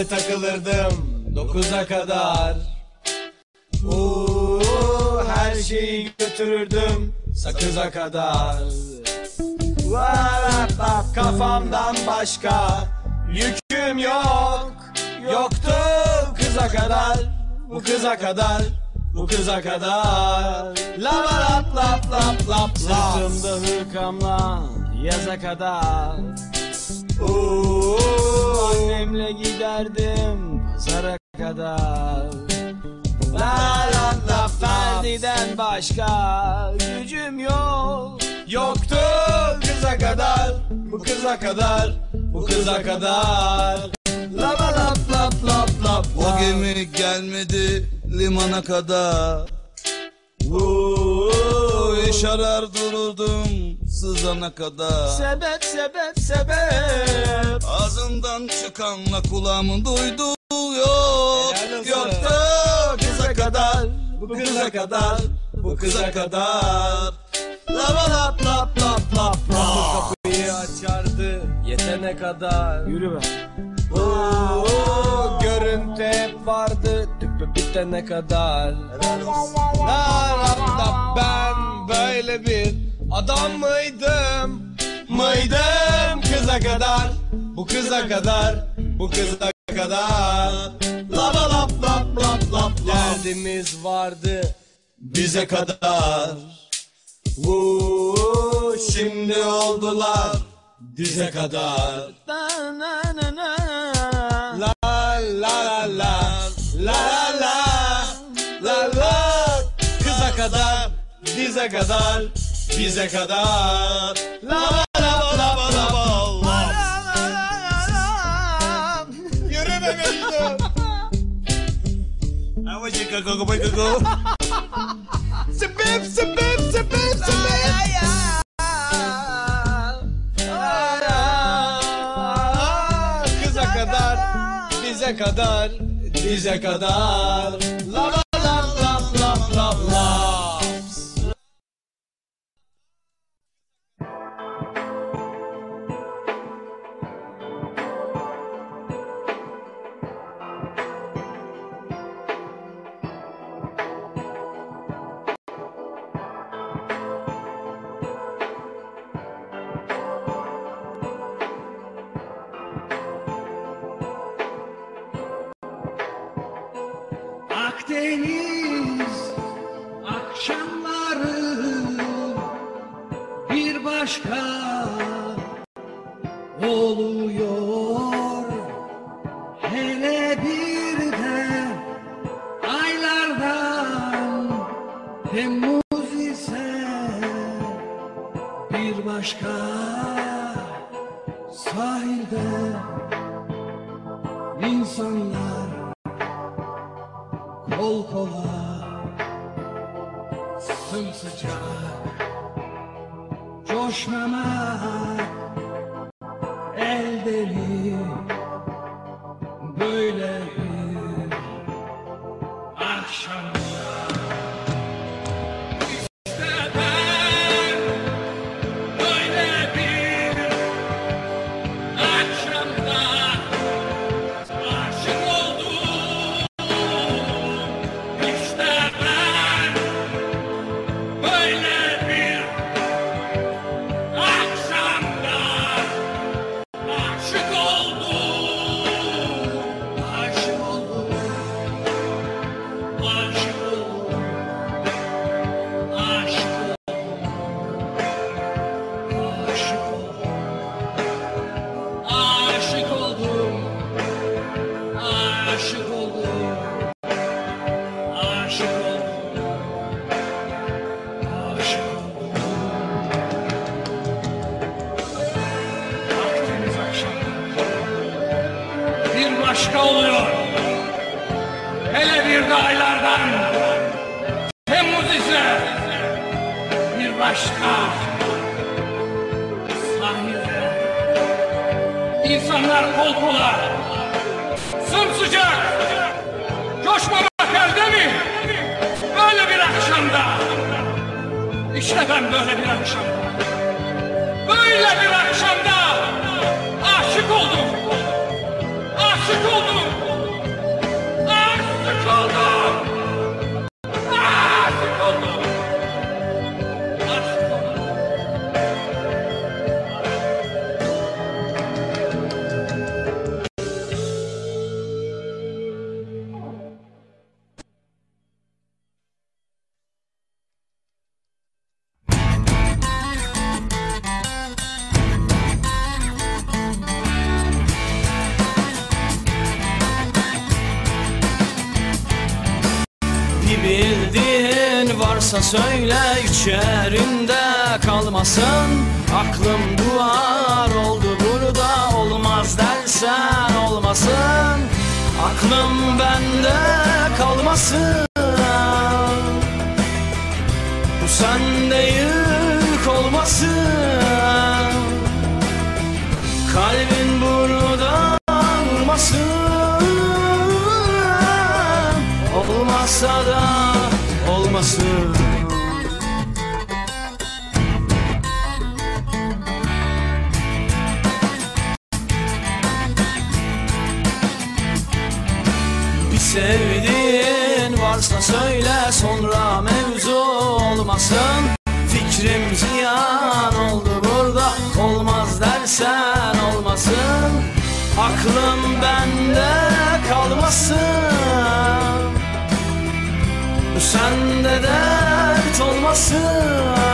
Öyle takılırdım dokuza kadar. Uuu her şeyi götürürdüm sakıza kadar. Varap, Kafamdan başka yüküm yok. Yoktu kıza kadar bu kıza kadar bu kıza kadar. Lava lap lap lap lap. Sırtımda hırkamla yaza kadar Uuu, Annemle giderdim pazara kadar. La la la Ferdi'den başka gücüm yok. Yoktu kıza kadar bu kıza kadar bu kıza kadar. Lava lap lap lap lap O gemi gelmedi limana kadar. Uuu, arar dururdum sızana kadar. Sebep sebep sebep. Ağzından çıkanla kulağımın duyduğu yok. Yoktu kıza kadar bu kıza kadar bu kıza kadar. Lava lap lap lap lap lap Kapıyı açardı yetene kadar. Yürü be. Oo, görüntü hep vardı tüpü bitene kadar. La la la ben böyle bir Adam mıydım? Mıydım kıza kadar? Bu kıza kadar Bu kıza kadar. Lap lap lap lap lap Derdimiz vardı Bize kadar. Vuu Şimdi oldular Dize kadar. La la la la. La la la. La la. Kıza kadar Dize kadar bize kadar la la la la la la Yürü be Mecnun Ama çıka koko boy koko Sebep sebep sebep sebep Kıza kadar bize kadar bize kadar La la la la la la la oluyor. olmasın Bu sende yük olmasın. Kalbin burada vurmasın Olmazsa da olmasın. Sevdim varsa söyle sonra mevzu olmasın. Fikrim ziyan oldu burada olmaz dersen olmasın. Aklım bende kalmasın. Sende dert olmasın.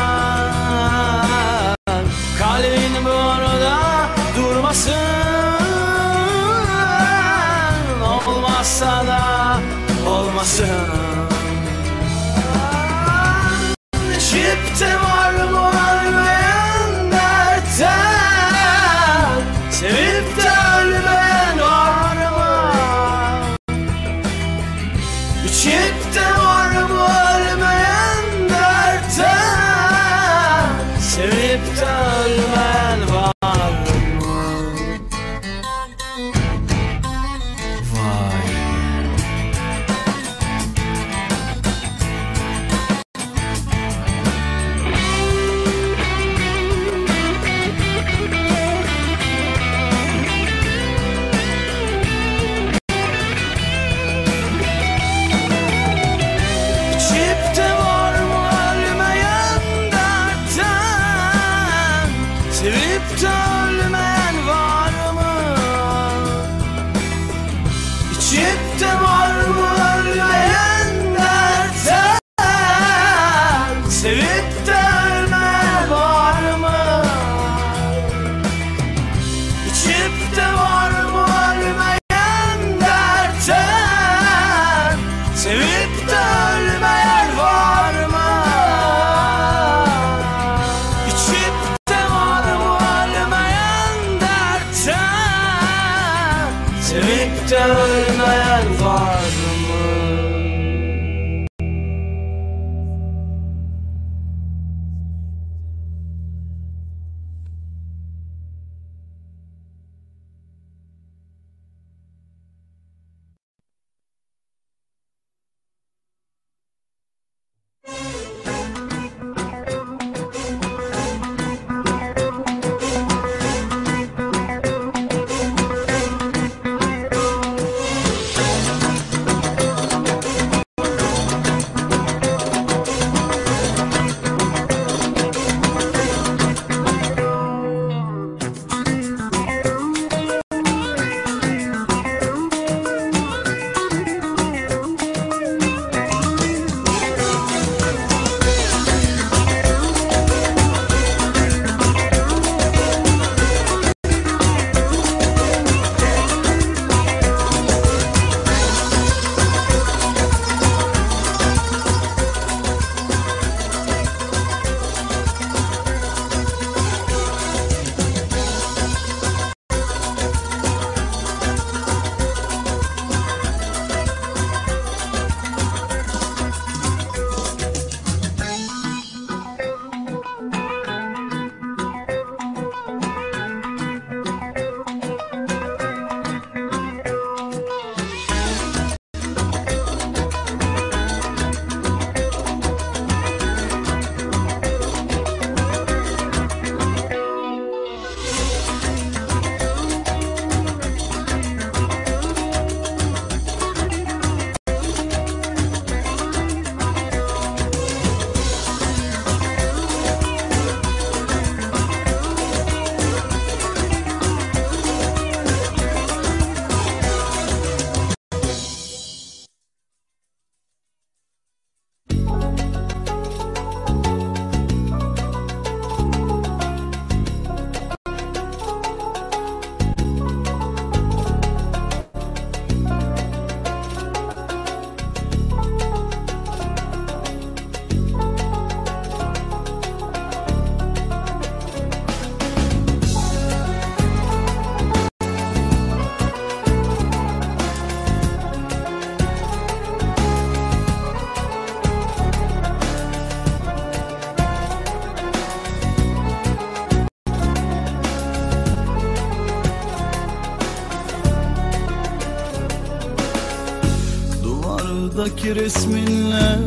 Duvardaki resminle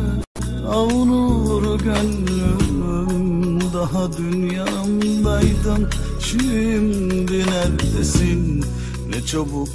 avunur gönlüm Daha dünyamdaydın şimdi neredesin? Ne çabuk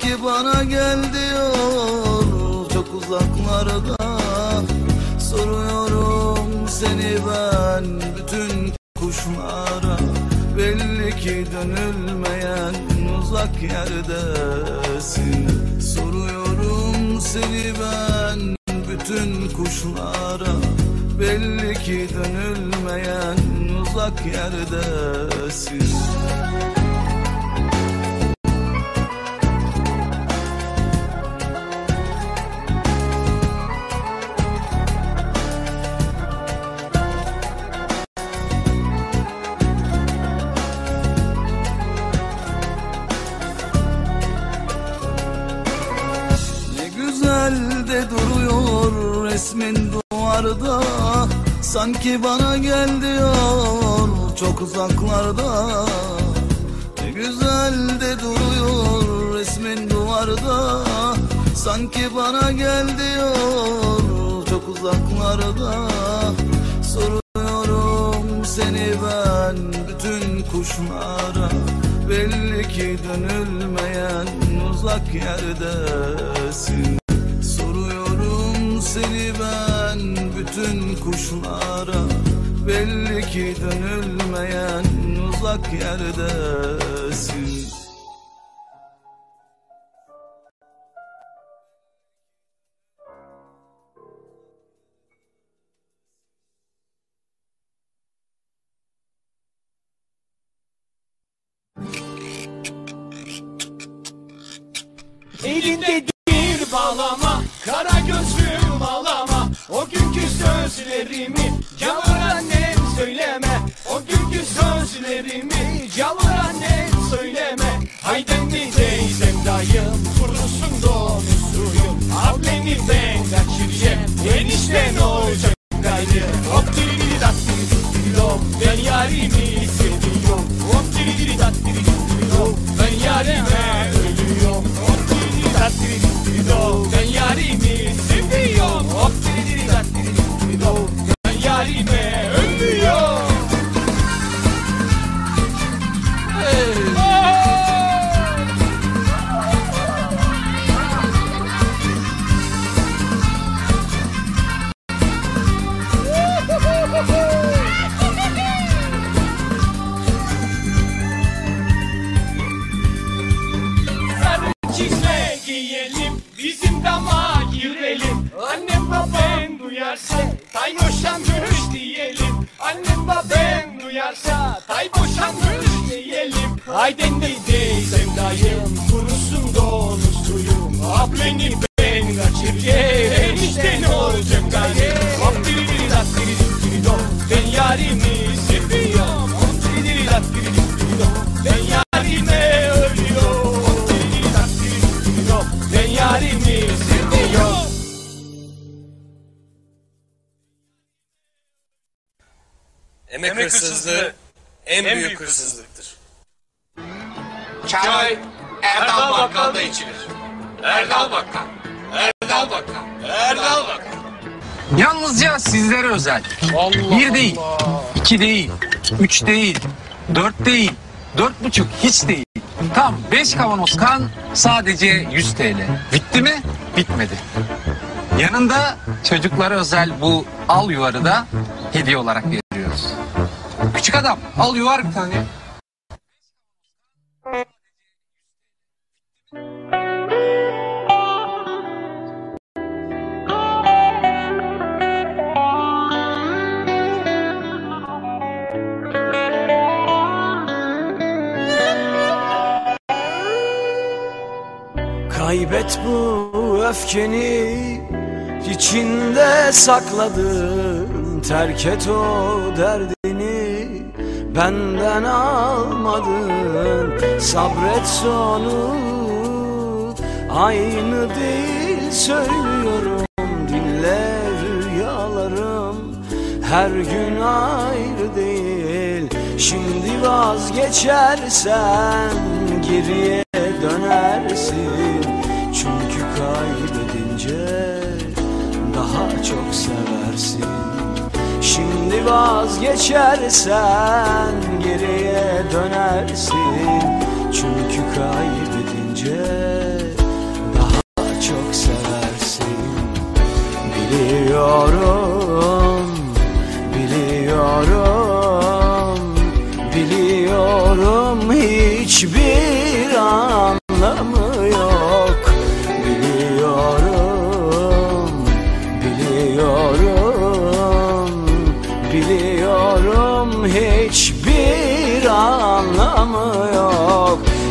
Sanki bana gel diyor. Çok uzaklarda Soruyorum seni ben bütün kuşlara. Belli ki dönülmeyen uzak yerdesin. Soruyorum seni ben Sanki bana gel diyor çok uzaklarda. Ne güzel de duruyor resmin duvarda. Sanki bana gel diyor çok uzaklarda. Soruyorum seni ben bütün kuşlara. Belli ki dönülmeyen uzak yerdesin Belli ki dönülmeyen uzak yerdesin. Elinde bir bağlama Kara gözlüm ağlama O günkü sözlerimi sözlerimi Cavur annem söyleme. Haydendi teyzem dayım Kurusun donusuyum Ableni ben kaçıracağım Enişten olacak gayrı Hop diri diri dat diri diri diri do Ben yarimi seviyorum. Hop diri diri dat diri diri diri do Ben yarime ölüyorum. Hop diri diri dat diri diri diri do Ben yarimi duyarsa Tay boşanmış diyelim. Annem babam duyarsa Tay boşanmış diyelim. Hayden de teyzem dayım? Kurusun donusuyum Ableni ben kaçırayım. İşte Emek, hırsızlığı en, büyük, hırsızlıktır. Çay Erdal Bakkal'da içilir. Erdal Bakkal. Erdal Bakkal. Erdal Bakkal. Yalnızca sizlere özel. Bir değil, iki değil, üç değil, dört değil, dört buçuk hiç değil. Tam beş kavanoz kan sadece 100 TL. Bitti mi? Bitmedi. Yanında çocuklara özel bu al yuvarı da hediye olarak Küçük adam al yuvar bir tane. Kaybet bu öfkeni içinde sakladın Terk et o derdini Benden almadın. Sabret sonu Aynı değil söylüyorum. Dinle rüyalarım Her gün ayrı değil. Şimdi vazgeçersen Geriye dönersin. Çünkü kaybedince Daha çok seversin Şimdi vazgeçersen geriye dönersin. Çünkü kaybedince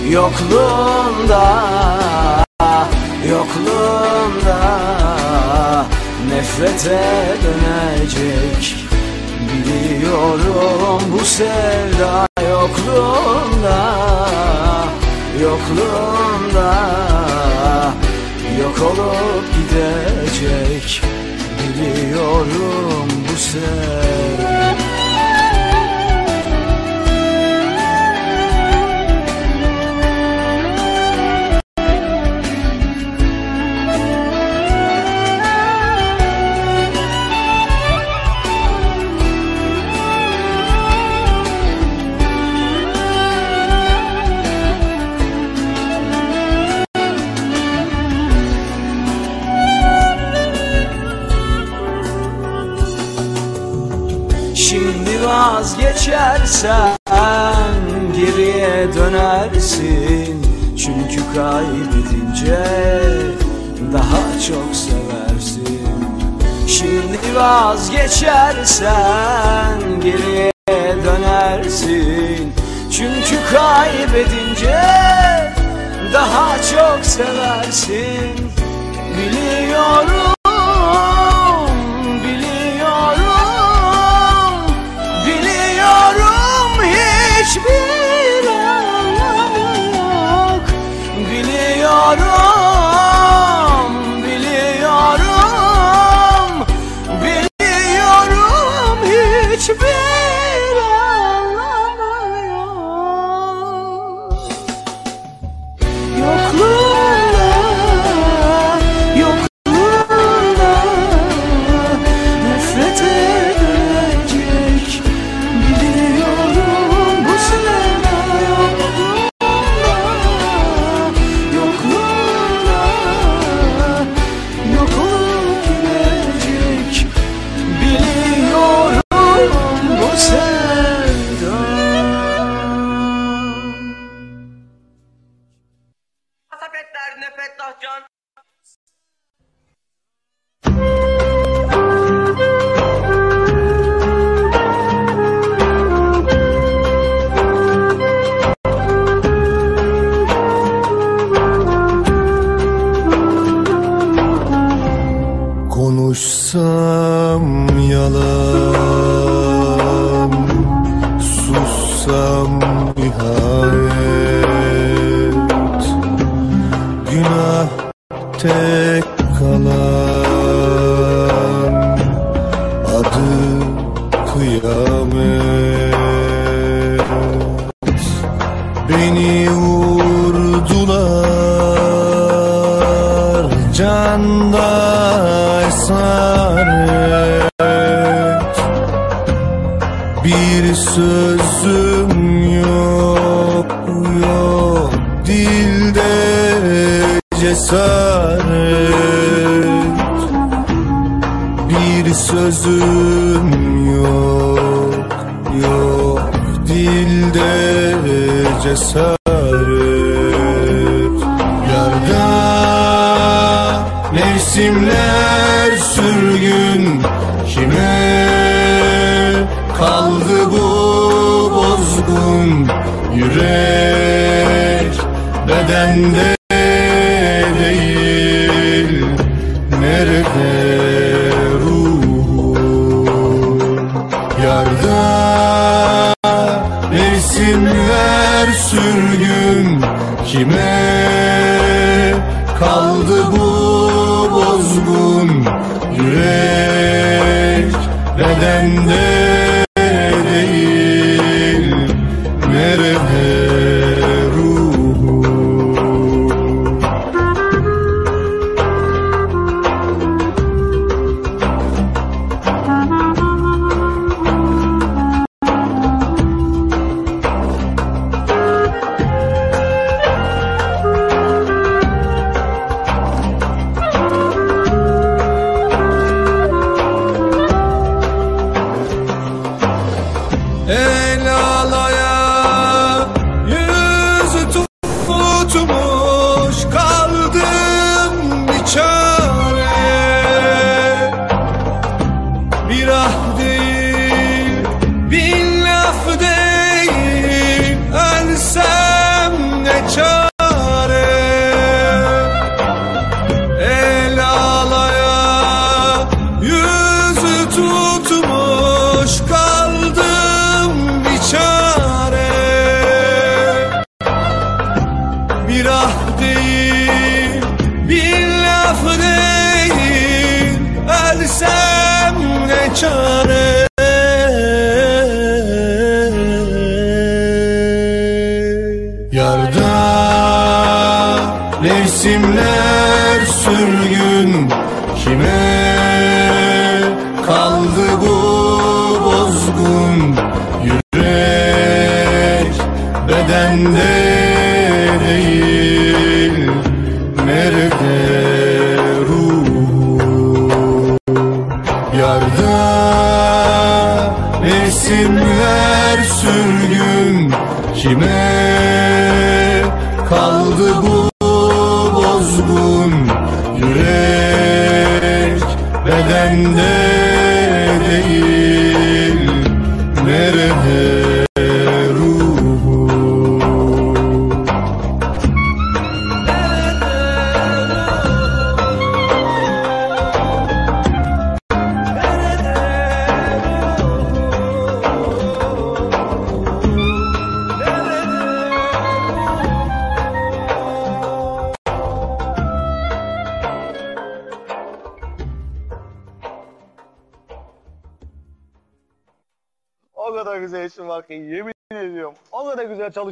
Yokluğunda, yokluğunda nefrete dönecek. Biliyorum bu sevda yokluğunda, yokluğunda yok olup gidecek. Biliyorum bu sevda vazgeçersen geriye dönersin. Çünkü kaybedince daha çok seversin. Şimdi vazgeçersen geriye dönersin. Çünkü kaybedince daha çok seversin. Biliyorum,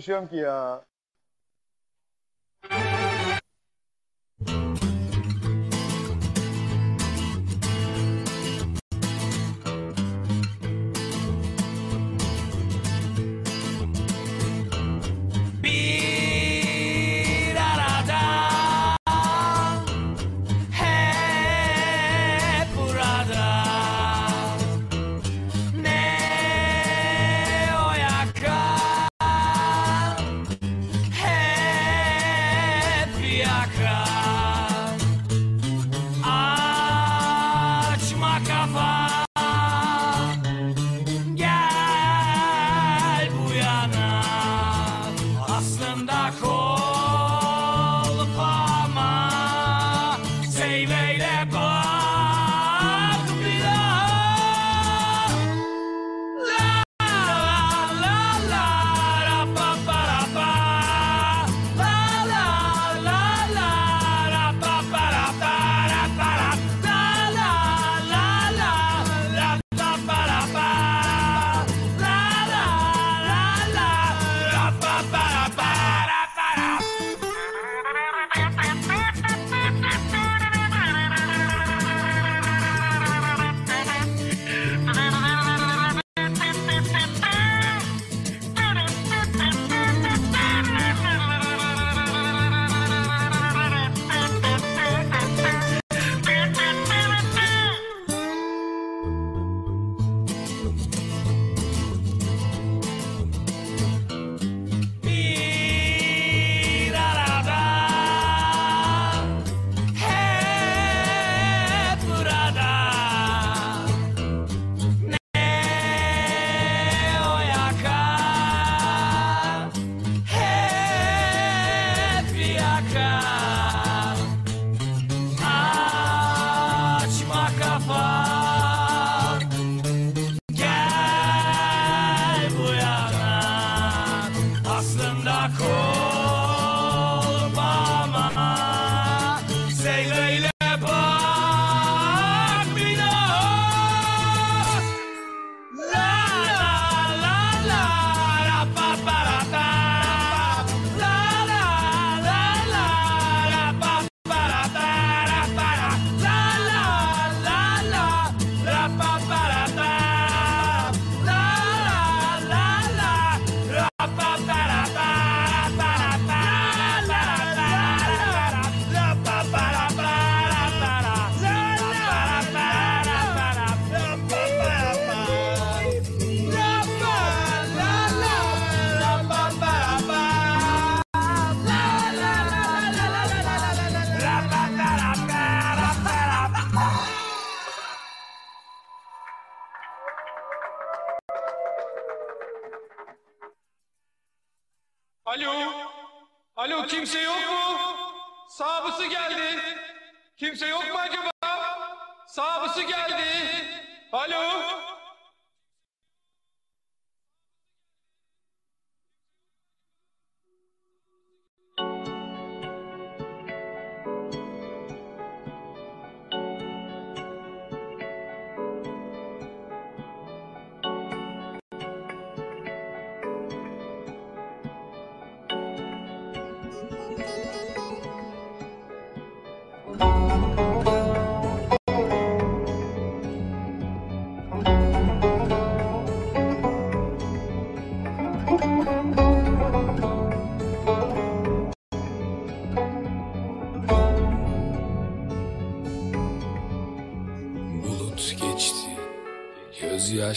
güzel çalışıyorum ki ya.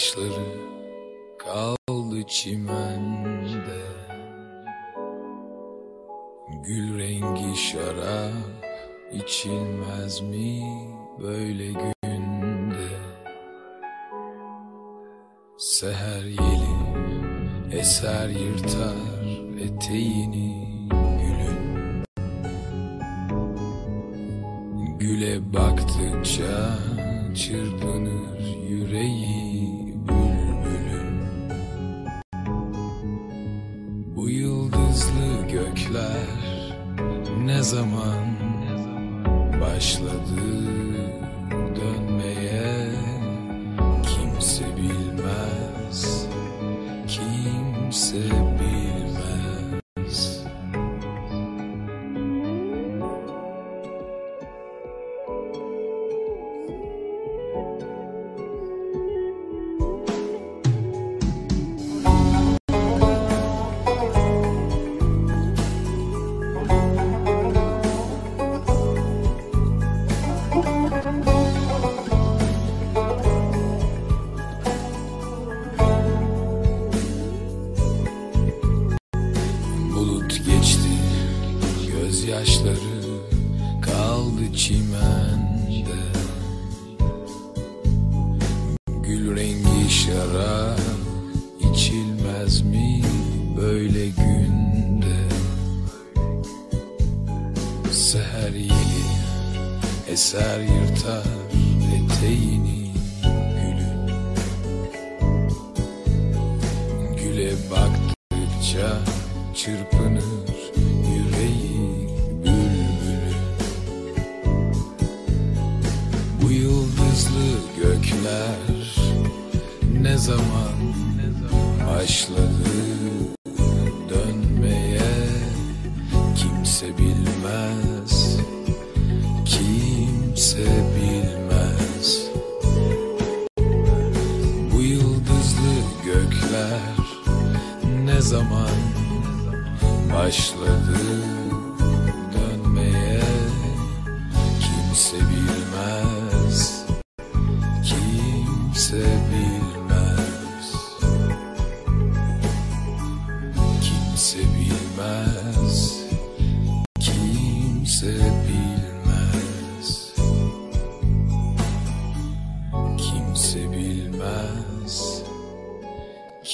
Gözyaşları kaldı çimende. Gül rengi şarap içilmez mi böyle günde? Seher yeli eser yırtar eteğini gülün. Güle baktıkça çırpınır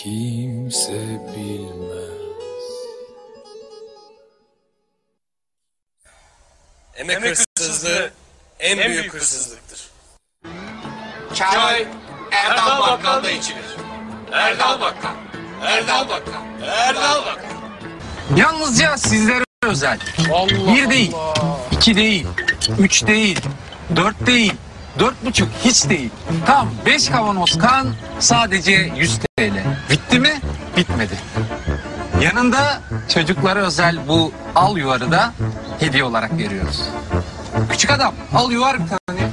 kimse bilmez Emek hırsızlığı en büyük hırsızlıktır. Çay Erdal Bakkal'da içilir. Erdal Bakkal. Erdal Bakkal. Erdal Bakkal. Yalnızca sizlere özel. Bir değil, iki değil, üç değil, dört değil, dört buçuk hiç değil. Tam beş kavanoz kan sadece 100 TL. Bitti mi? Bitmedi. Yanında çocuklara özel bu al yuvarı da hediye olarak veriyoruz. Küçük adam al yuvar bir tane.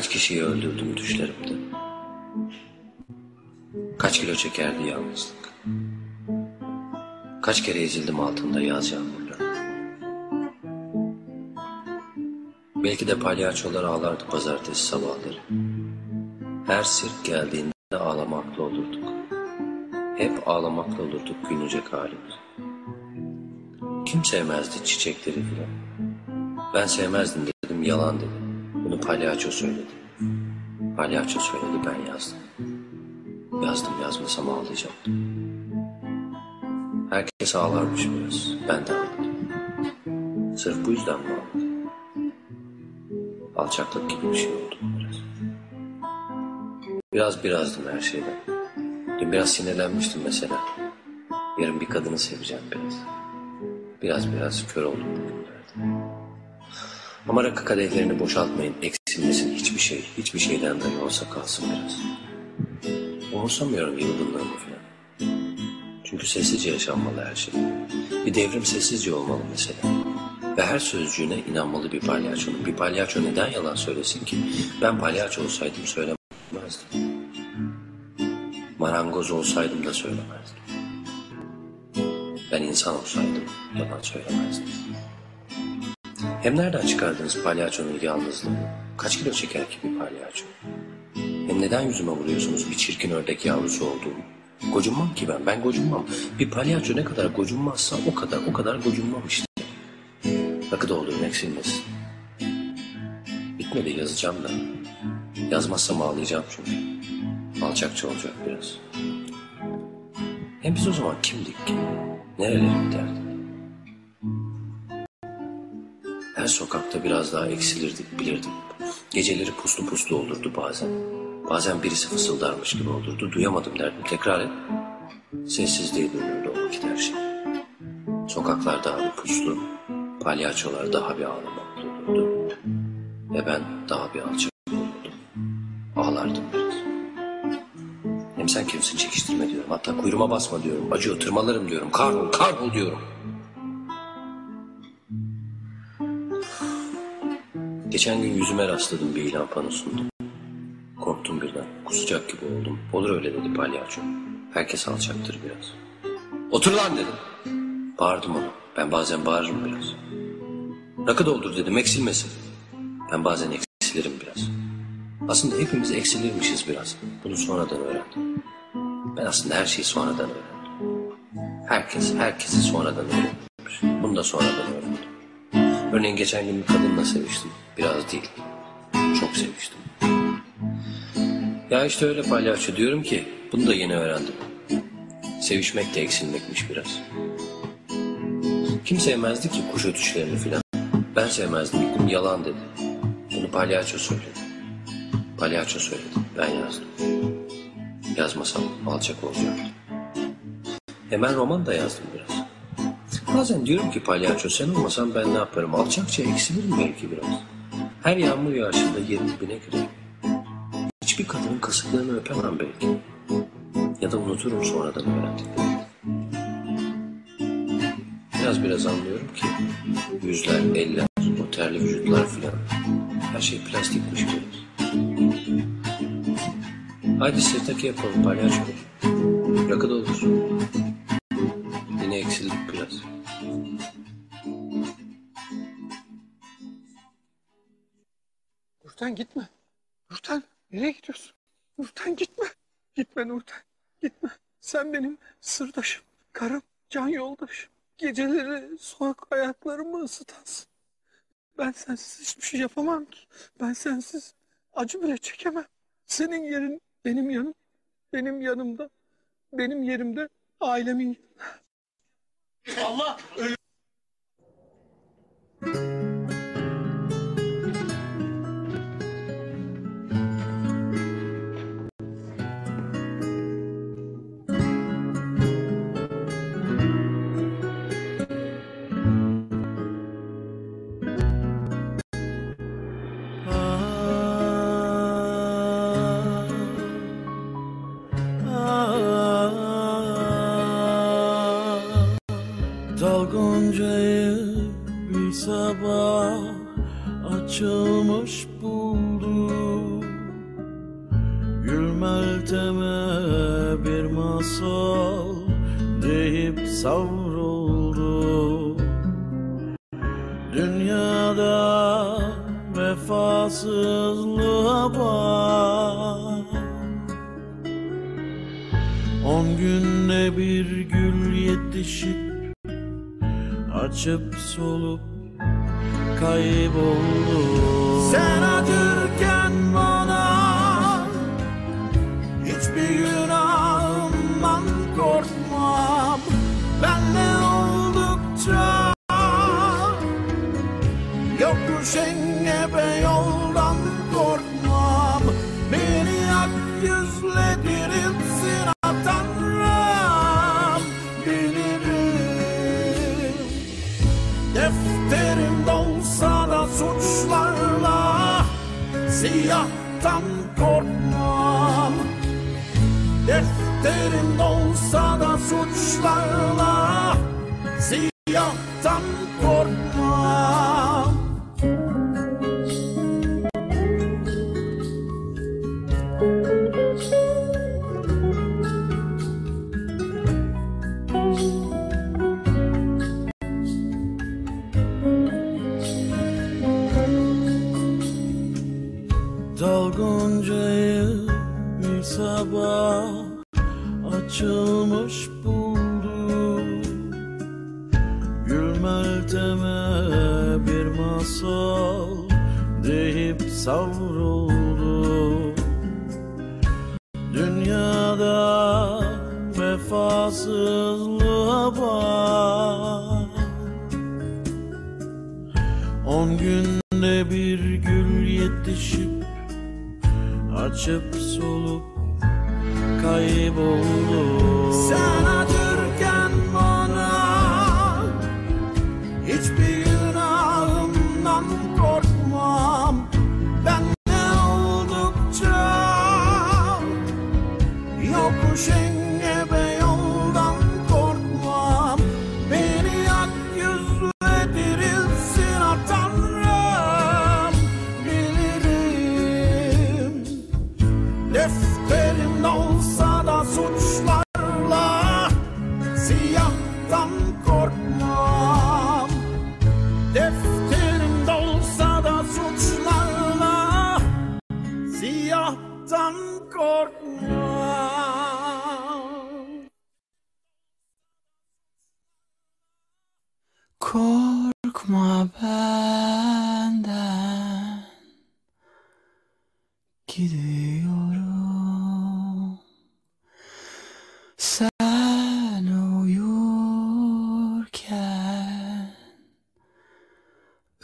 Kaç kişiyi öldürdüm düşlerimde? Kaç kilo çekerdi yalnızlık? Kaç kere ezildim altında yaz yağmurları? Belki de palyaçolar ağlardı pazartesi sabahları. Her sirk geldiğinde de ağlamakla olurduk. Hep ağlamakla olurduk günecek halimiz. Kim sevmezdi çiçekleri filan? Ben sevmezdim dedim, yalan dedi. Bunu palyaço söyledi. Palyaço söyledi, ben yazdım. Yazdım yazmasam ağlayacaktım. Herkes ağlarmış biraz, ben de ağladım. Sırf bu yüzden mi ağladım? Alçaklık gibi bir şey oldu biraz. Biraz birazdım her şeyden. Dün biraz sinirlenmiştim mesela. Yarın bir kadını seveceğim biraz. Biraz biraz kör oldum bugünlerde. Ama rakı kadehlerini boşaltmayın. Eksilmesin hiçbir şey. Hiçbir şeyden dahi olsa kalsın biraz. Umursamıyorum yıldınlığımı falan. Çünkü sessizce yaşanmalı her şey. Bir devrim sessizce olmalı mesela. Ve her sözcüğüne inanmalı bir palyaçonun. Bir palyaço neden yalan söylesin ki? Ben palyaço olsaydım söylemezdim. Marangoz olsaydım da söylemezdim. Ben insan olsaydım yalan söylemezdim. Hem nereden çıkardınız palyaçonun yalnızlığını? Kaç kilo çeker ki bir palyaço? Hem neden yüzüme vuruyorsunuz bir çirkin ördek yavrusu olduğumu? Gocunmam ki ben, ben gocunmam. Bir palyaço ne kadar gocunmazsa o kadar, o kadar gocunmam işte. Rakı doldurun eksilmesin. Bitmedi yazacağım da. Yazmazsam ağlayacağım çünkü. Alçakça olacak biraz. Hem biz o zaman kimdik ki? Nerelere giderdik? Her sokakta biraz daha eksilirdik, bilirdik. Geceleri puslu puslu olurdu bazen. Bazen birisi fısıldarmış gibi olurdu. Duyamadım derdim. Tekrar et. Sessizliğe dönürdü o vakit her şey. Sokaklar daha bir puslu, palyaçolar daha bir ağlamaklı olurdu. Ve ben daha bir alçak olurdum. Ağlardım biraz. Hem sen kimsin çekiştirme diyorum. Hatta kuyruğuma basma diyorum. Acıyor tırmalarım diyorum. Kahrol, kahrol diyorum. Geçen gün yüzüme rastladım bir ilan panosunda. Korktum birden. Kusacak gibi oldum. Olur öyle dedi palyaço. Herkes alçaktır biraz. Otur lan dedim. Bağırdım ona. Ben bazen bağırırım biraz. Rakı doldur dedim eksilmesin. Ben bazen eksilirim biraz. Aslında hepimiz eksilirmişiz biraz. Bunu sonradan öğrendim. Ben aslında her şeyi sonradan öğrendim. Herkes, herkesi sonradan öğrenmiş. Bunu da sonradan öğrendim. Örneğin geçen gün bir kadınla seviştim. Biraz değil. Çok seviştim. Ya işte öyle palyaço diyorum ki bunu da yeni öğrendim. Sevişmek de eksilmekmiş biraz. Kim sevmezdi ki kuş ötüşlerini filan. Ben sevmezdim. Yalan dedi. Bunu palyaço söyledi. Palyaço söyledi. Ben yazdım. Yazmasam alçak olacaktım. Hemen roman da yazdım biraz. Bazen diyorum ki palyaço sen olmasan ben ne yaparım? Alçakça eksilirim belki biraz. Her yağmur yağışında yerin dibine girerim. Hiçbir kadının kasıklarını öpemem belki. Ya da unuturum sonradan öğrendiklerimi. Biraz biraz anlıyorum ki yüzler, eller, o terli vücutlar filan her şey plastikmiş biraz. Haydi sırtaki yapalım palyaço. Rakı da olur. Yine eksildik Nurten gitme. Nurten nereye gidiyorsun? Nurten gitme. Gitme Nurten. Gitme. Sen benim sırdaşım, karım, can yoldaşım. Geceleri soğuk ayaklarımı ısıtansın. Ben sensiz hiçbir şey yapamam ki. Ben sensiz acı bile çekemem. Senin yerin benim yanım. Benim yanımda. Benim yerimde ailemin Allah ölüm. Masal deyip savruldu. Dünyada vefasızlığa bak. On günde bir gül yetişip Açıp solup kayboldu. Sen acırken bana Hiçbir günahımdan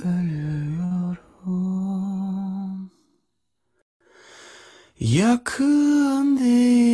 Ölüyorum. Yakın değilsin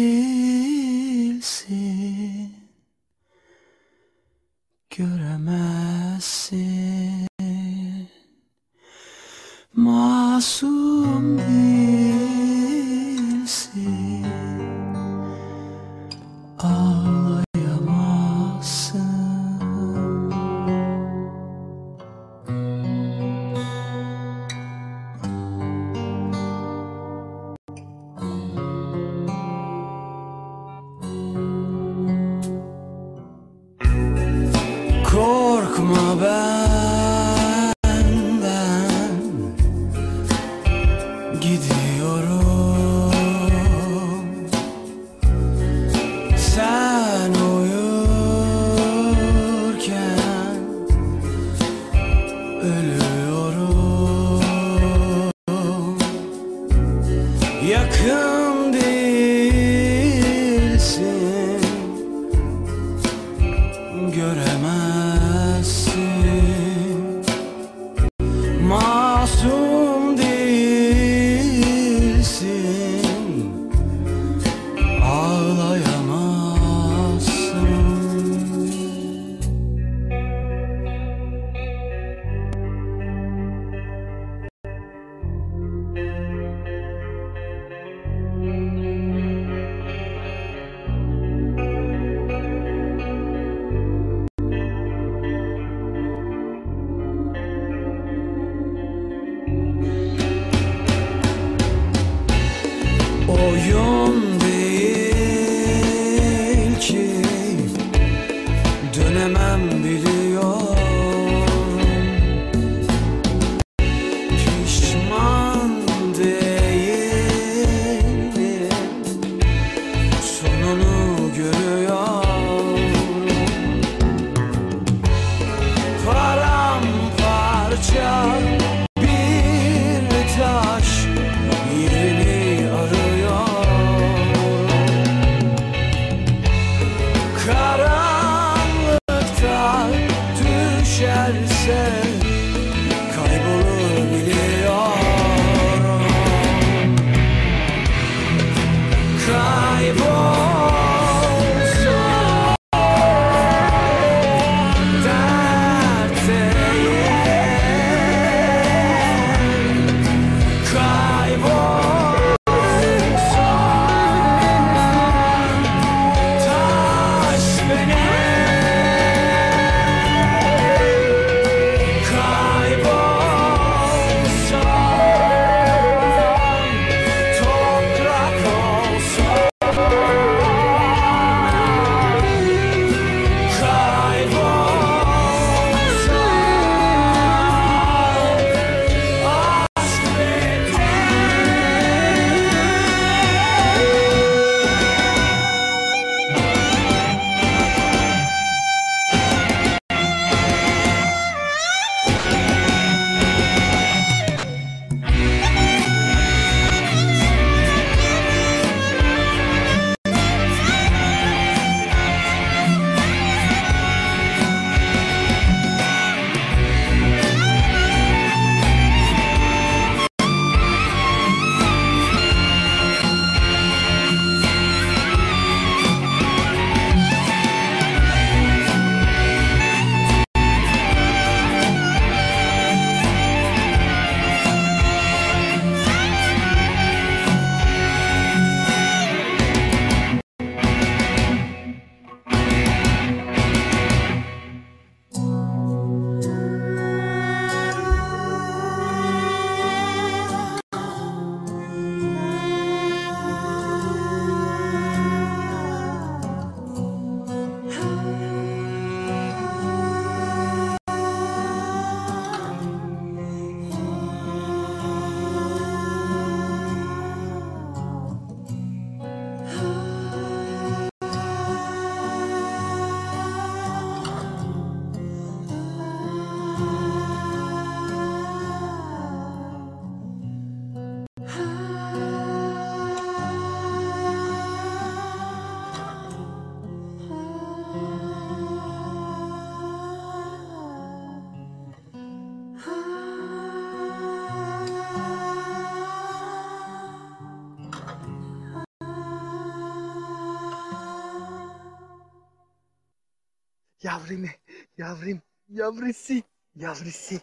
Yavrimi, yavrim, yavrisi, yavrisi.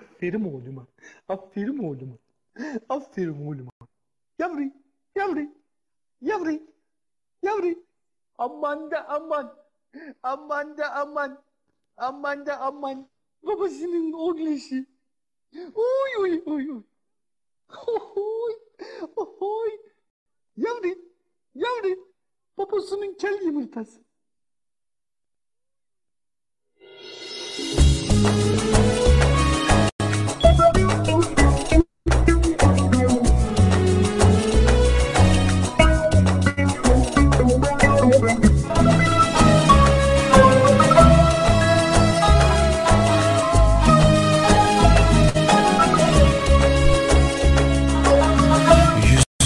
Aferin oğluma. Aferin oğluma. Aferin oğluma. Yavri, yavri, yavri, yavri. Aman da aman. Aman da aman. Aman da aman. Babasının oğluşu. Oy oy oy oy. Oy, oy. Yavri, yavri. Babasının kel yumurtası.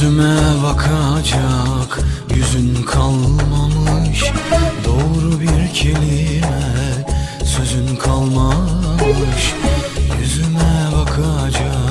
Yüzüme bakacak yüzün kalmamış. Doğru bir kelime sözün kalmamış. Yüzüme bakacak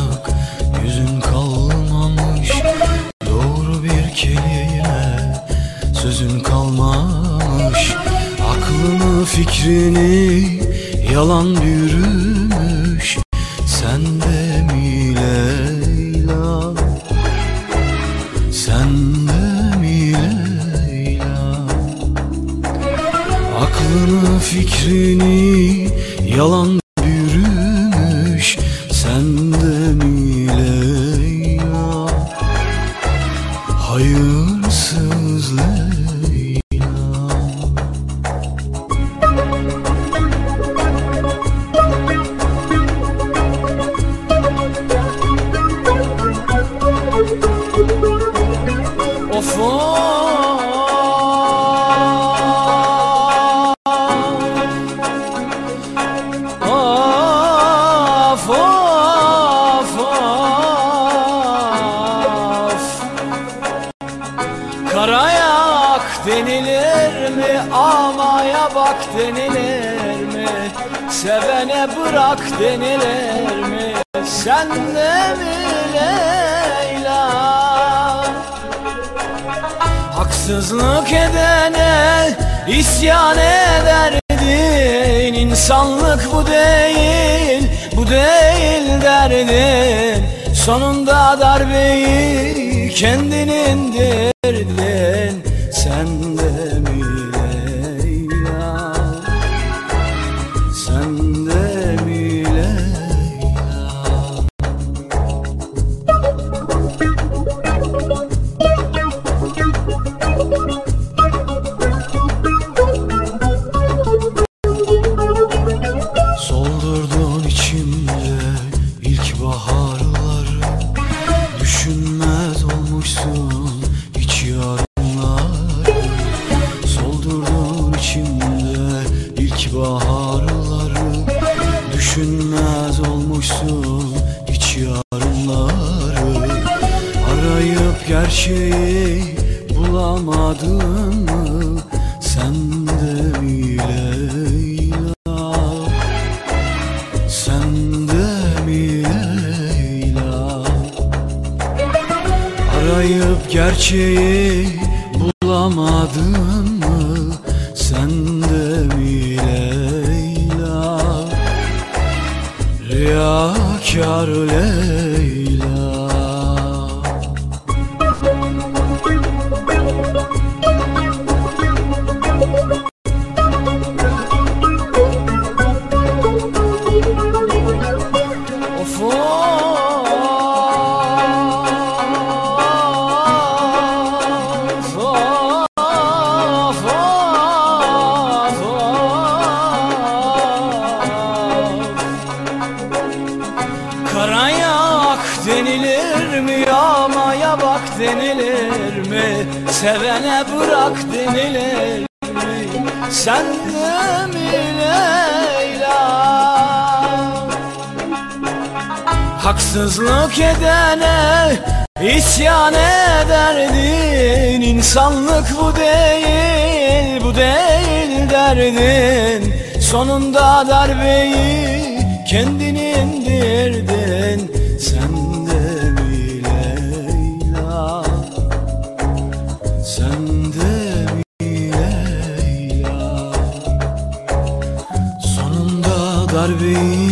Sevene bırak denilir mi? Sen de mi Haksızlık edene isyan ederdin. İnsanlık bu değil, bu değil derdin. Sonunda darbeyi kendin indirdin. Sen de mi Leyla. Sen de mi Leyla. Mi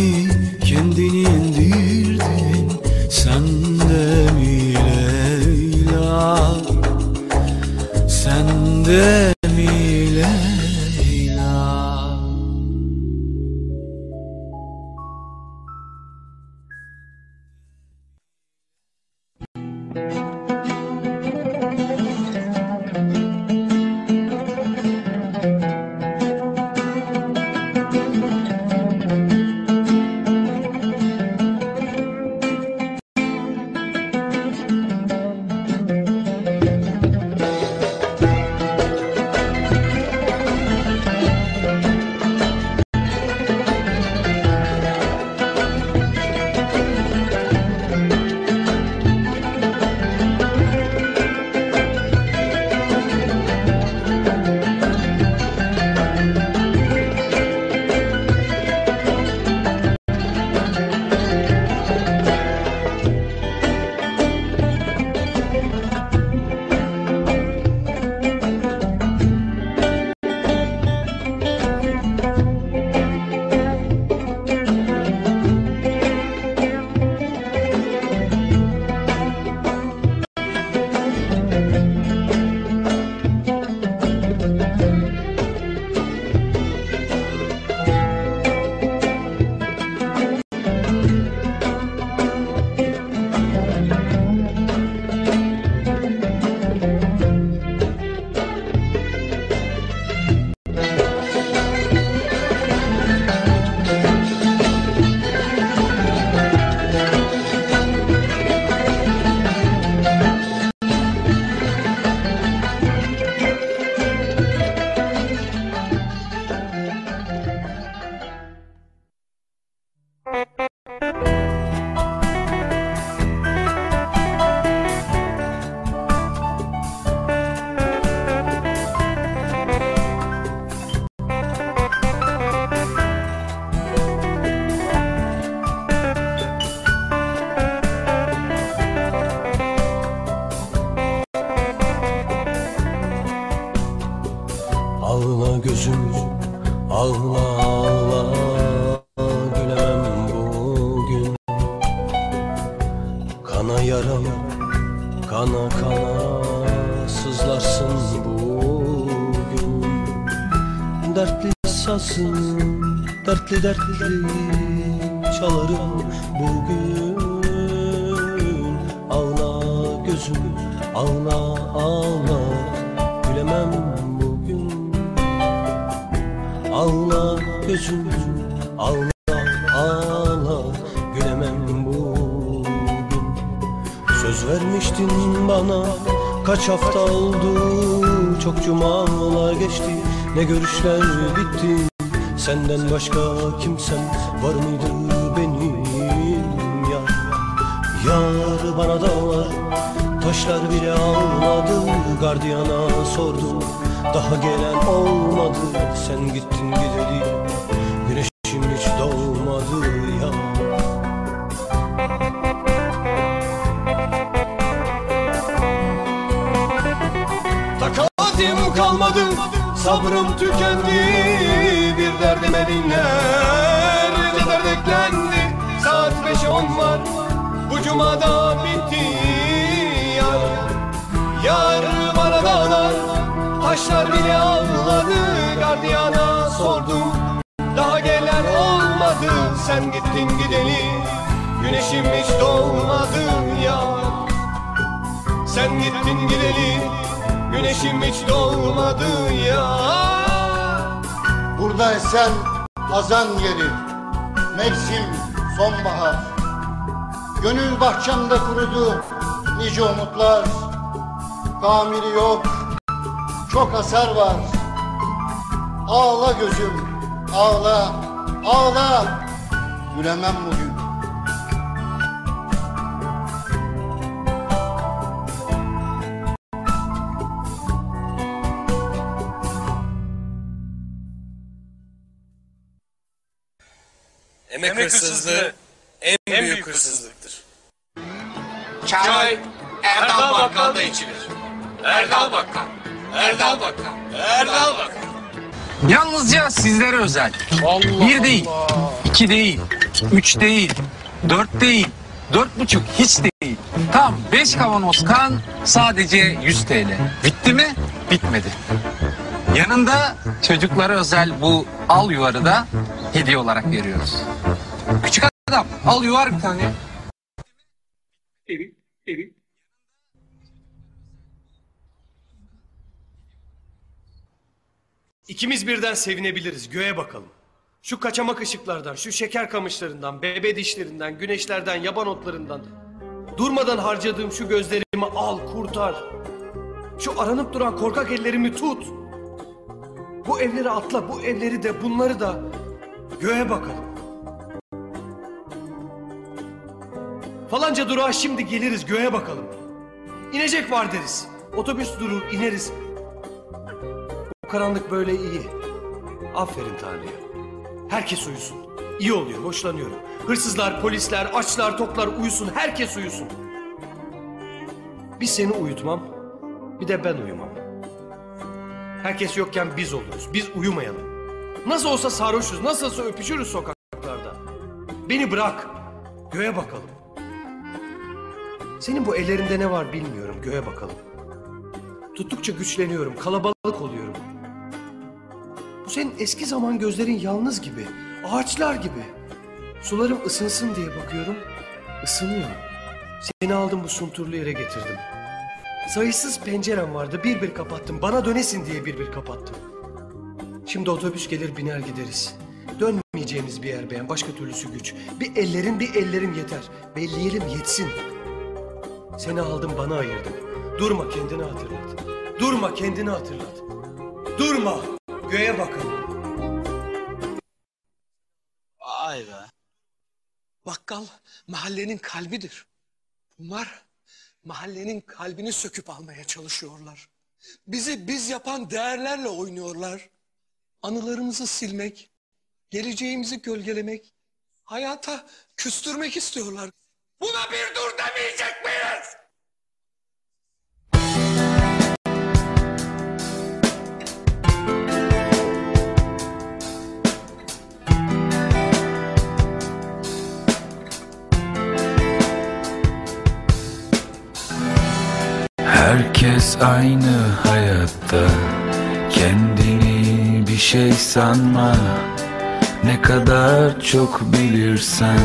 dertli Çalarım bugün. Ağla gözüm ağla ağla. Gülemem bugün. Ağla gözüm ağla ağla. Gülemem bugün. Söz vermiştin bana kaç hafta oldu? Çok cumalar geçti. Ne görüşler bitti başka kimsem var mıydı benim yar Yar bana dağlar taşlar bile ağladı Gardiyana sordum. Daha gelen olmadı Sen gittin gideli taşlar bile ağladı Gardiyana sordum, daha gelen olmadı Sen gittin gideli, güneşim hiç doğmadı yar Sen gittin gideli, Güneşim hiç doğmadı ya. Burada esen hazan yeri Mevsim sonbahar. Gönül bahçemde kurudu nice umutlar. Tamiri yok çok hasar var Ağla gözüm ağla ağla Gülemem bugün Emek hırsızlığı en büyük hırsızlıktır. Çay Erdal Bakkal'da içilir. Erdal Bakkal. Erdal Bakkal. Erdal Bakkal. Yalnızca sizlere özel. Bir değil, iki değil, üç değil, dört değil, dört buçuk hiç değil. Tam beş kavanoz kan sadece 100 TL. Bitti mi? Bitmedi. Yanında çocuklara özel bu al yuvarı da hediye olarak veriyoruz. Küçük adam al yuvar bir tane. Evet, evet. İkimiz birden sevinebiliriz. Göğe bakalım. Şu kaçamak ışıklardan, şu şeker kamışlarından, bebe dişlerinden, güneşlerden, yaban otlarından. Durmadan harcadığım şu gözlerimi al, kurtar. Şu aranıp duran korkak ellerimi tut. Bu evleri atla, bu evleri de, bunları da. Göğe bakalım. Falanca durağa şimdi geliriz, göğe bakalım. İnecek var deriz. Otobüs durur, ineriz. Bu karanlık böyle iyi. Aferin Tanrı'ya. Herkes uyusun. İyi oluyor, hoşlanıyorum. Hırsızlar, polisler, açlar, toklar uyusun, herkes uyusun. Bir seni uyutmam, bir de ben uyumam. Herkes yokken biz oluruz, biz uyumayalım. Nasıl olsa sarhoşuz, nasıl olsa öpüşürüz sokaklarda. Beni bırak, göğe bakalım. Senin bu ellerinde ne var bilmiyorum, göğe bakalım. Tuttukça güçleniyorum, kalabalık oluyorum. Bu senin eski zaman gözlerin yalnız gibi, ağaçlar gibi. Sularım ısınsın diye bakıyorum, ısınıyor. Seni aldım bu sunturlu yere getirdim. Sayısız pencerem vardı, bir bir kapattım. Bana dönesin diye bir bir kapattım. Şimdi otobüs gelir biner gideriz. Dönmeyeceğimiz bir yer beğen, başka türlüsü güç. Bir ellerin bir ellerim yeter. Belleyelim yetsin. Seni aldım bana ayırdım. Durma kendini hatırlat. Durma kendini hatırlat. Durma. Göğe bakalım. Vay be. Bakkal mahallenin kalbidir. Bunlar mahallenin kalbini söküp almaya çalışıyorlar. Bizi biz yapan değerlerle oynuyorlar. Anılarımızı silmek, geleceğimizi gölgelemek, hayata küstürmek istiyorlar. Buna bir dur demeyecek miyiz? Herkes aynı hayatta. Kendini bir şey sanma. Ne kadar çok bilirsen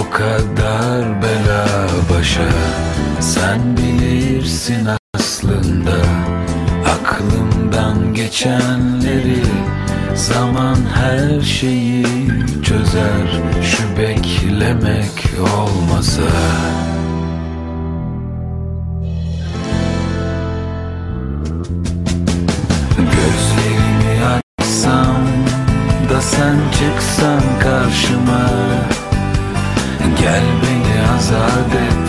O kadar bela başa. Sen bilirsin aslında. Aklımdan geçenleri Zaman her şeyi çözer. Şu beklemek olmasa Gel beni azat et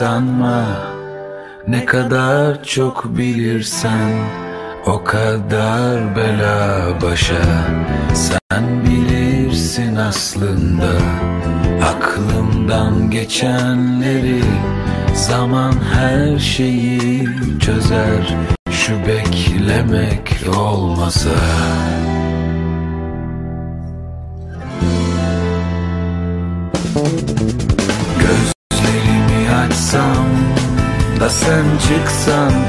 sanma Ne kadar çok bilirsen O kadar bela başa. Sen bilirsin aslında Aklımdan geçenleri. Zaman her şeyi çözer Şu beklemek olmasa sun.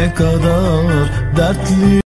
Ne kadar dertli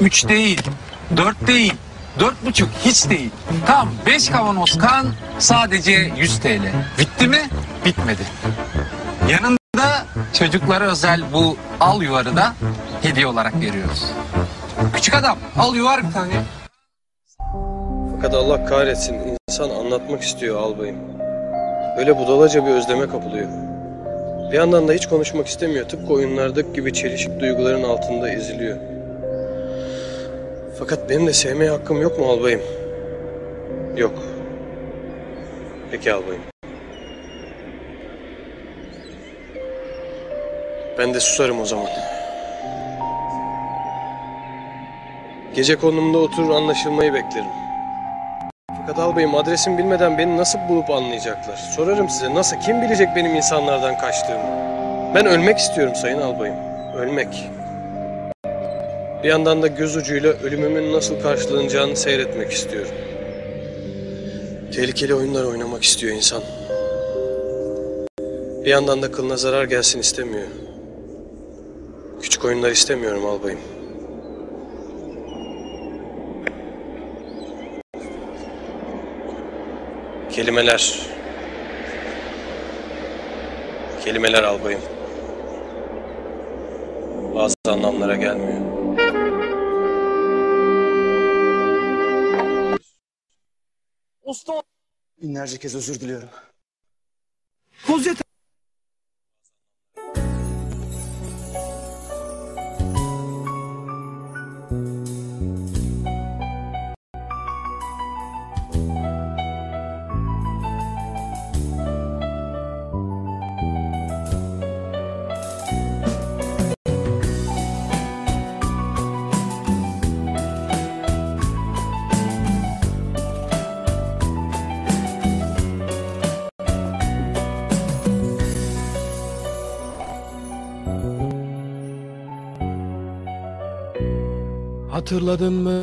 3 değil, 4 değil, Dört buçuk hiç değil. Tam beş kavanoz kan sadece 100 TL. Bitti mi? Bitmedi. Yanında çocuklara özel bu al yuvarı da hediye olarak veriyoruz. Küçük adam al yuvar bir tane. Fakat Allah kahretsin insan anlatmak istiyor albayım. Böyle budalaca bir özleme kapılıyor. Bir yandan da hiç konuşmak istemiyor. Tıpkı oyunlardaki gibi çelişik duyguların altında eziliyor. Fakat benim de sevmeye hakkım yok mu albayım? Yok. Peki albayım. Ben de susarım o zaman. Gece konumda oturur anlaşılmayı beklerim. Fakat albayım adresimi bilmeden beni nasıl bulup anlayacaklar? Sorarım size nasıl, kim bilecek benim insanlardan kaçtığımı? Ben ölmek istiyorum sayın albayım. Ölmek. Bir yandan da göz ucuyla ölümümün nasıl karşılanacağını seyretmek istiyorum. Tehlikeli oyunlar oynamak istiyor insan. Bir yandan da kılına zarar gelsin istemiyor. Küçük oyunlar istemiyorum albayım. Kelimeler. Kelimeler albayım. Bazı anlamlara gelmiyor. Usta Binlerce kez özür diliyorum. Huzet Hatırladın mı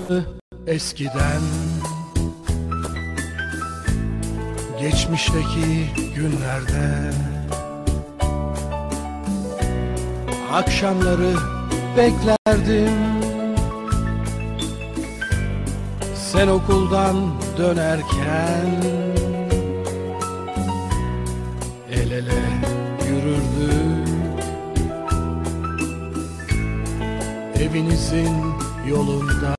eskiden? Geçmişteki günlerde. Akşamları beklerdim. Sen okuldan dönerken El ele yürürdük. Evinizin yolunda.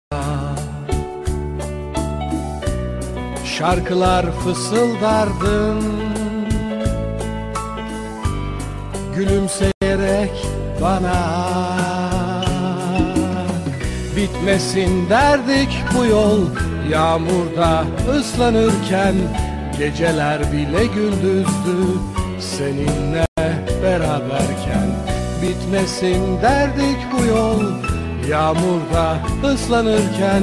Şarkılar fısıldardın Gülümseyerek bana. Bitmesin derdik bu yol. Yağmurda ıslanırken Geceler bile gündüzdü Seninle beraberken. Bitmesin derdik bu yol Yağmurda ıslanırken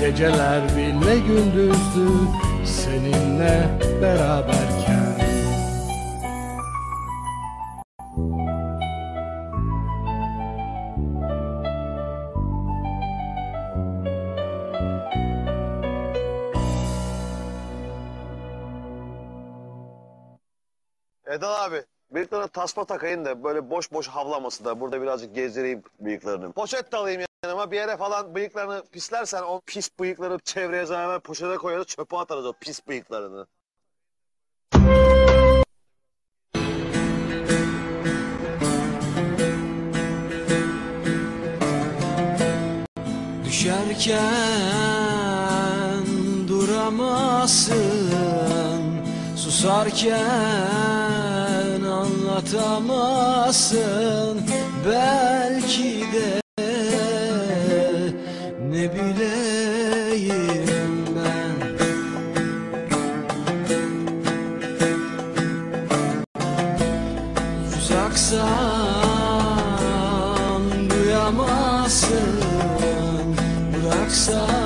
Geceler bile gündüzdü Seninle beraberken tasma takayım da böyle boş boş havlaması da burada birazcık gezdireyim bıyıklarını. Poşet de alayım yanıma bir yere falan bıyıklarını pislersen o pis bıyıkları çevreye zarar poşete koyarız çöpe atarız o pis bıyıklarını. Düşerken duramazsın Susarken anlatamazsın. Belki de ne bileyim ben. Uzaksan duyamazsın. Bıraksam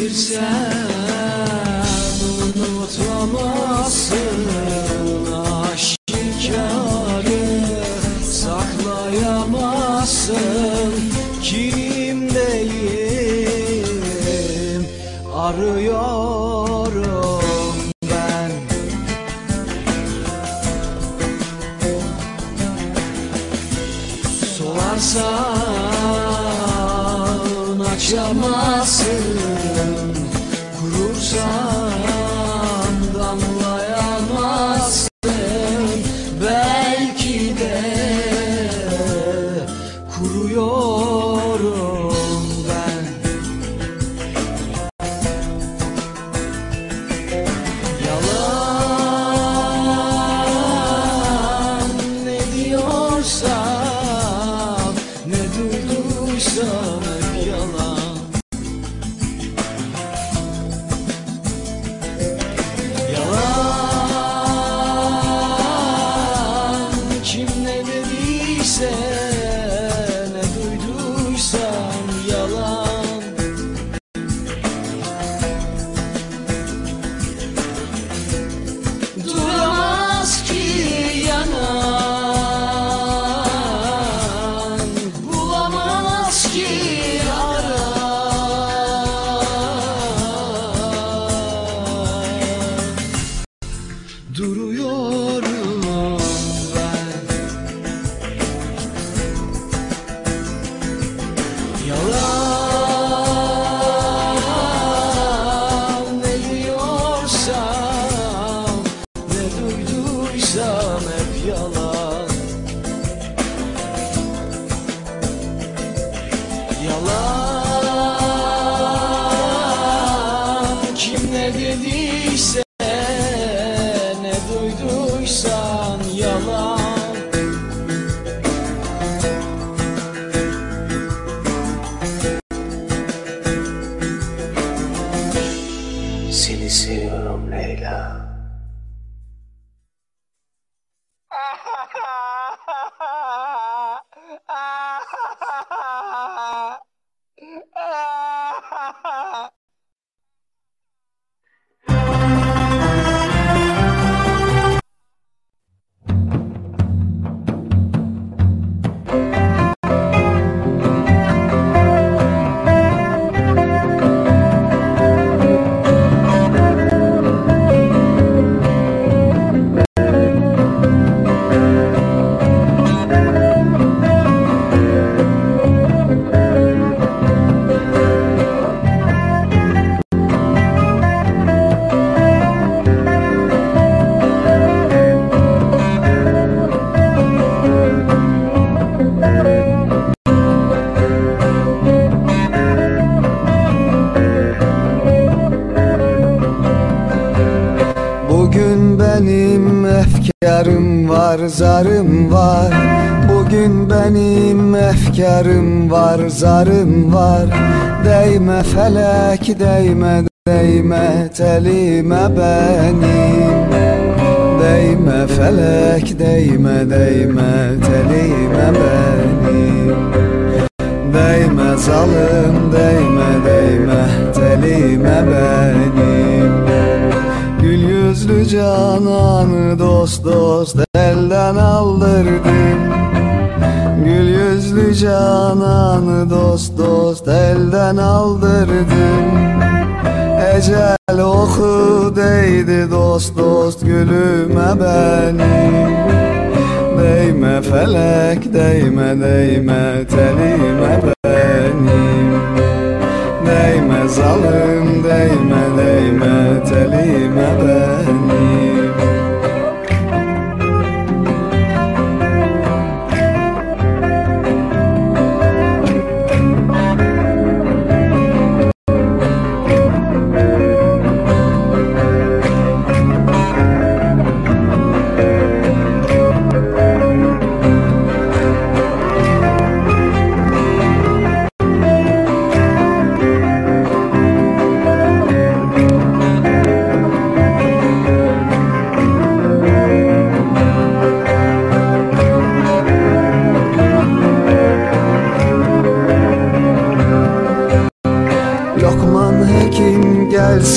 bilirsen Bunu unutmamasın Yarım var zarım var. Bugün benim efkarım var zarım var. Değme felek değme değme telime benim. Değme felek değme değme telime benim. Değme zalım değme değme telime benim. Güçlü cananı dost dost elden aldırdım Gül yüzlü cananı dost dost elden aldırdım Ecel oku değdi dost dost gülüme benim Değme felek değme değme telime benim Değme zalim değme değme telime benim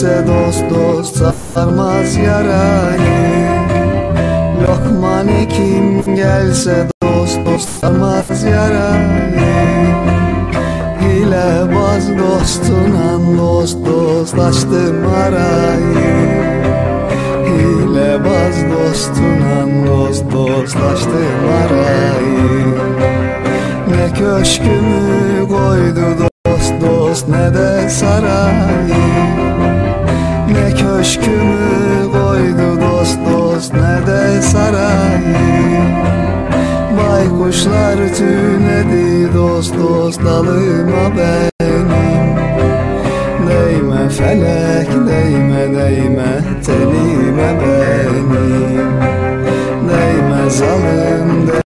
hekim gelse dost dost sarmaz yarayı. Lokman hekim gelse dost dost sarmaz yarayı. Hile baz dostunan dost dost açtım arayı. Hile baz dostunan dost dost açtım arayı. Ne köşkümü koydu dost dost ne de sarayı Köşkümü koydu dost dost ne de sarayı? Baykuşlar tünedi dost dost dalıma benim Değme felek değme değme telime benim Değme zalim değme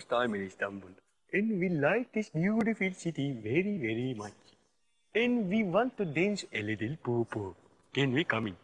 first time in Istanbul, and we like this beautiful city very, very much. And we want to dance a little poo poo. Can we come in?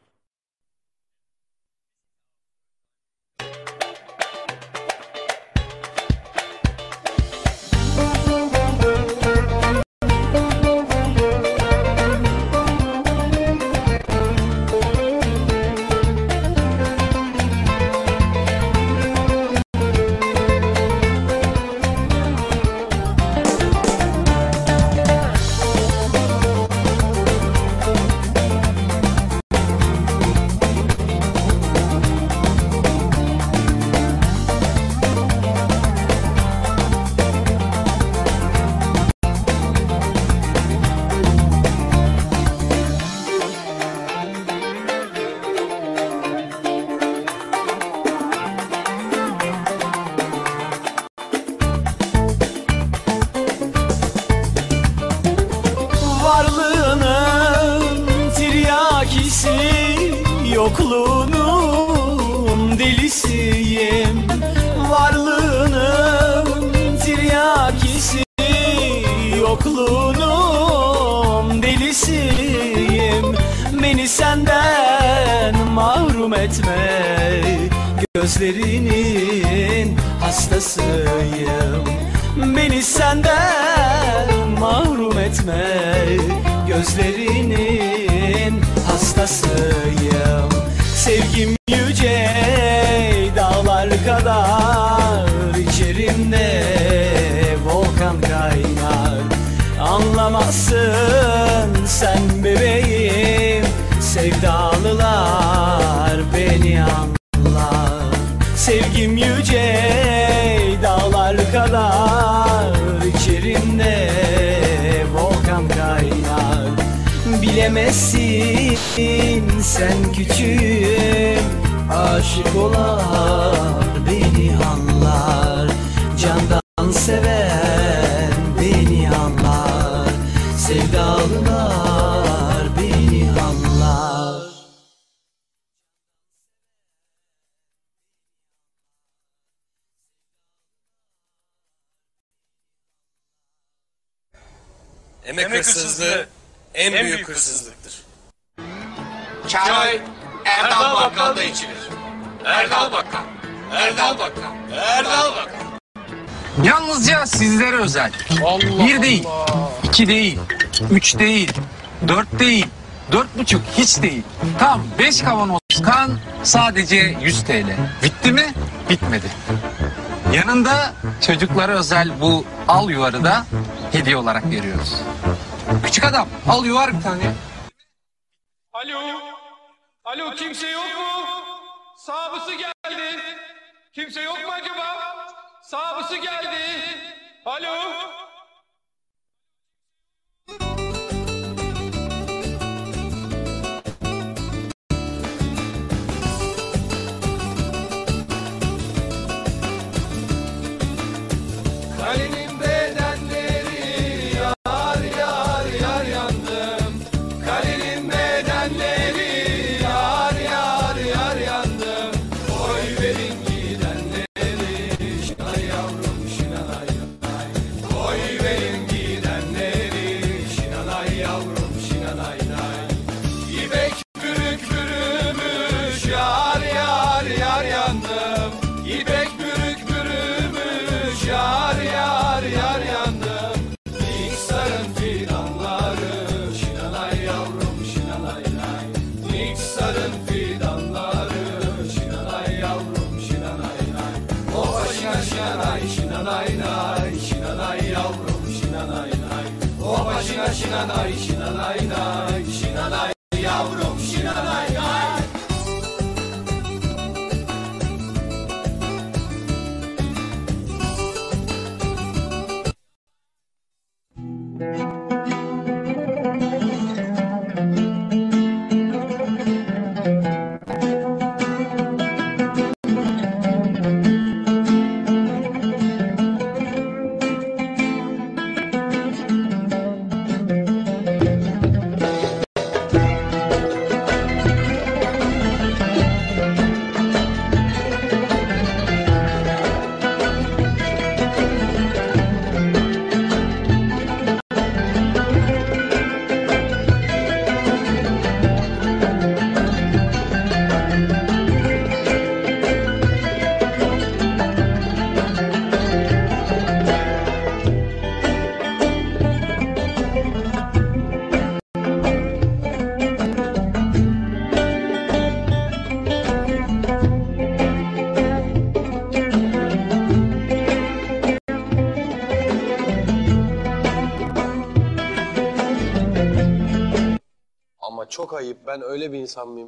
Sen küçüğüm Aşık olar beni anlar. Candan seven beni anlar. Sevdalılar beni anlar. Emek hırsızlığı en büyük hırsızlıktır. Çay Erdal Bakkal'da içilir. Erdal Bakkal. Erdal Bakkal. Erdal Bakkal. Yalnızca sizlere özel. Bir değil, iki değil, üç değil, dört değil, dört buçuk hiç değil. Tam beş kavanoz kan sadece 100 TL. Bitti mi? Bitmedi. Yanında çocuklara özel bu al yuvarı da hediye olarak veriyoruz. Küçük adam al yuvar bir tane. Alo. Alo kimse yok mu? Sağbısı geldi. Kimse yok mu acaba? Sağbısı geldi. Alo. Yar yar yandım. İpek bürük bürümüş yar yar yar yandım. Niksarın fidanları şinanay yavrum şinanay nay. Niksarın fidanları şinanay yavrum şinanay nay. O başına şinanay şinanay nay Şinanay yavrum şinanay nay. O başına şinanay şinanay nay Ben öyle bir insan mıyım?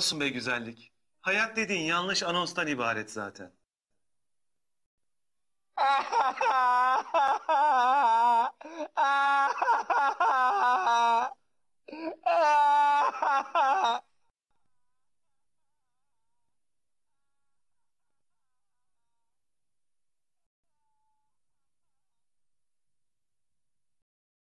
Olsun be güzellik. Hayat dediğin yanlış anonstan ibaret zaten.